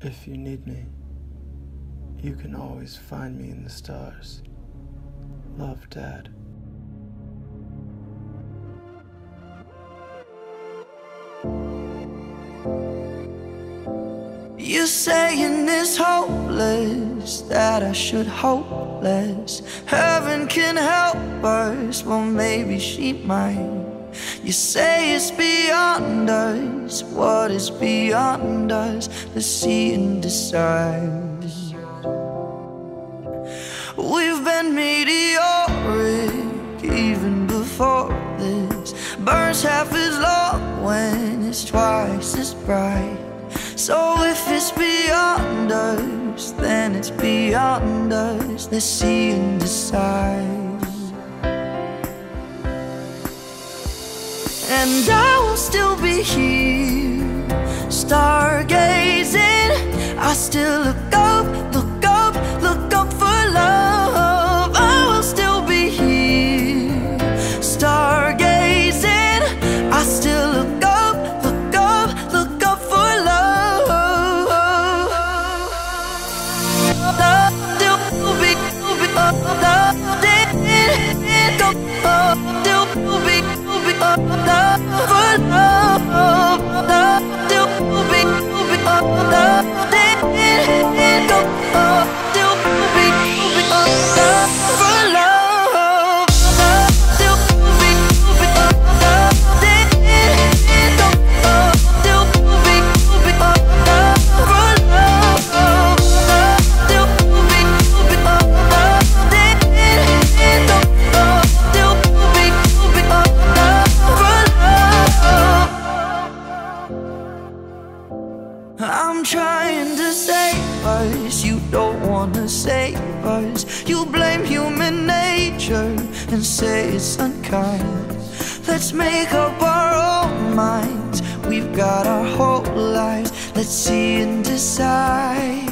If you need me, you can always find me in the stars. Love, Dad. You're saying it's hopeless that I should hope less. Heaven can help us, well maybe she might. You say it's beyond us. What is beyond us? Let's see and decide. We've been meteoric even before this. Burns half as long when it's twice as bright. So if it's beyond us, then it's beyond us. Let's see and decide. And I will still be here, stargazing. I still look up, I'm trying to save us, you don't wanna save us. You blame human nature and say it's unkind. Let's make up our own minds. We've got our whole lives. Let's see and decide.